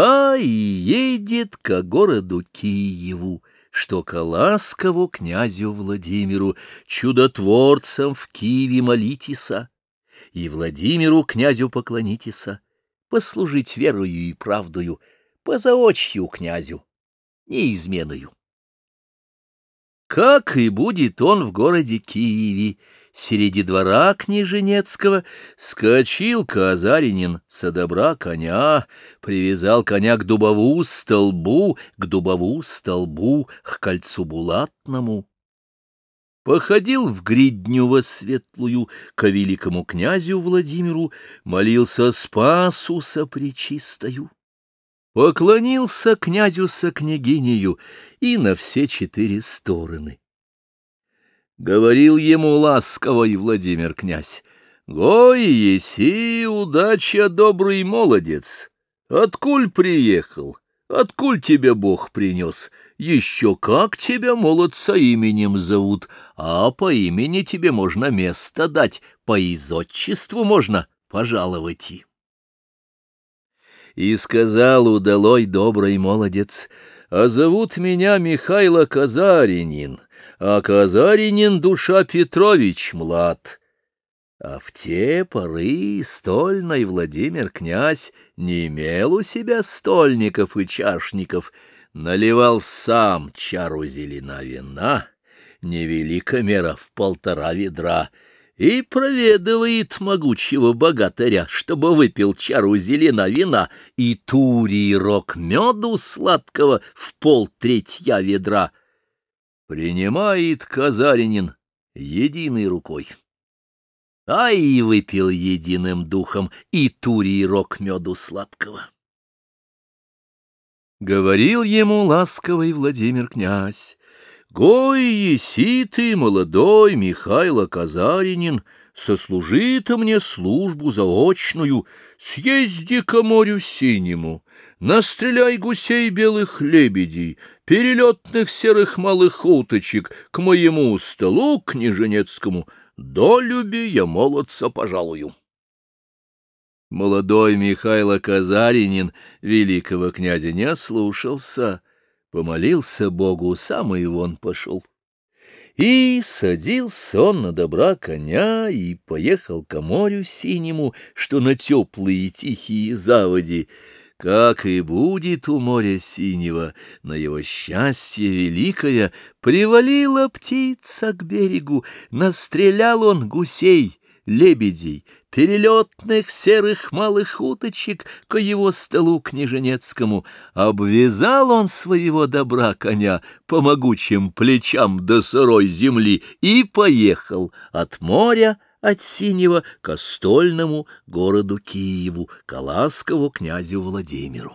А и едет ко городу Киеву, что ко ласкову князю Владимиру, чудотворцам в Киеве молитеся, и Владимиру князю поклонитеся, послужить верою и правдою, по заочью князю, неизменою. Как и будет он в городе Киеве, среди двора княженецкого, скочил казаринин со добра коня, привязал коня к дубову столбу, к дубову столбу, к кольцу булатному. Походил в гридню светлую, ко великому князю Владимиру, молился Спасу сопречистою. Поклонился князю со княгинею и на все четыре стороны. Говорил ему ласковый Владимир князь, «Гой, еси, удача, добрый молодец! Откуль приехал? Откуль тебя Бог принес? Еще как тебя, молодца, именем зовут, а по имени тебе можно место дать, по изотчеству можно пожаловать и». И сказал удалой добрый молодец, «А зовут меня Михайло Казаринин» а Казаринин душа Петрович млад. А в те поры стольный Владимир князь не имел у себя стольников и чашников, наливал сам чару зелена вина, невелика мера в полтора ведра, и проведывает могучего богатыря, чтобы выпил чару зелена вина и турий рог меду сладкого в пол третья ведра — Принимает Казаринин единой рукой. А и выпил единым духом и турий рог меду сладкого. Говорил ему ласковый Владимир князь, «Гой, еси ты, молодой Михайло Казаринин, сослужи-то мне службу заочную, съезди к морю синему, настреляй гусей белых лебедей, перелетных серых малых уточек к моему столу княженецкому, до люби я молодца пожалую. Молодой Михайло Казаринин великого князя не ослушался, помолился Богу, сам и вон пошел. И садился он на добра коня и поехал к морю синему, что на теплые тихие заводи, как и будет у моря синего, на его счастье великое, привалила птица к берегу, настрелял он гусей, лебедей, перелетных серых малых уточек к его столу княженецкому. Обвязал он своего добра коня по могучим плечам до сырой земли и поехал от моря от Синего к остольному городу Киеву, к Ласкову князю Владимиру.